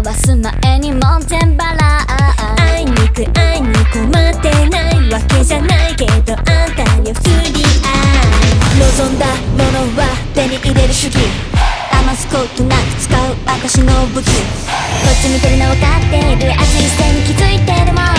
交わす前にモンテンバラ会い。にく会いに困ってないわけじゃないけどあんたには不利あ望んだものは手に入れる主義。余すことなく使う証の武器。こっち見てるの分かっている。熱い視線に気づいてるもん。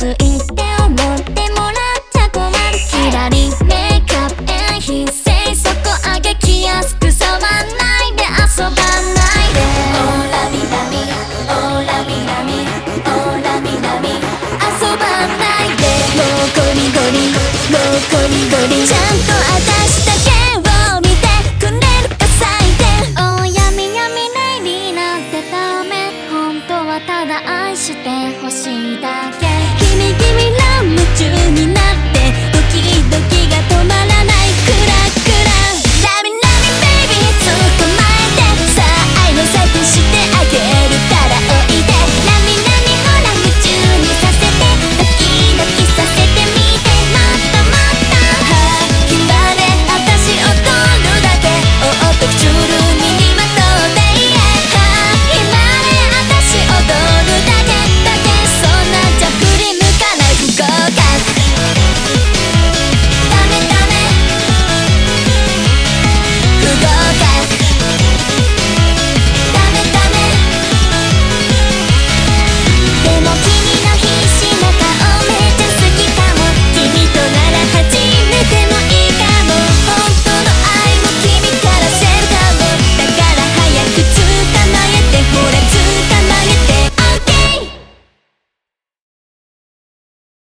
ついて思ってもらっちゃ困る左メイクアップ演出せいそこあげきやすくそばないで遊ばないでおらびなみ、おらびなみ、おらびなみミラ遊ばないでもうゴリゴリもうゴリゴリちゃんと私だけを見てくれるか最低おやみやみないになってダメ本当はただ愛してほしいだけ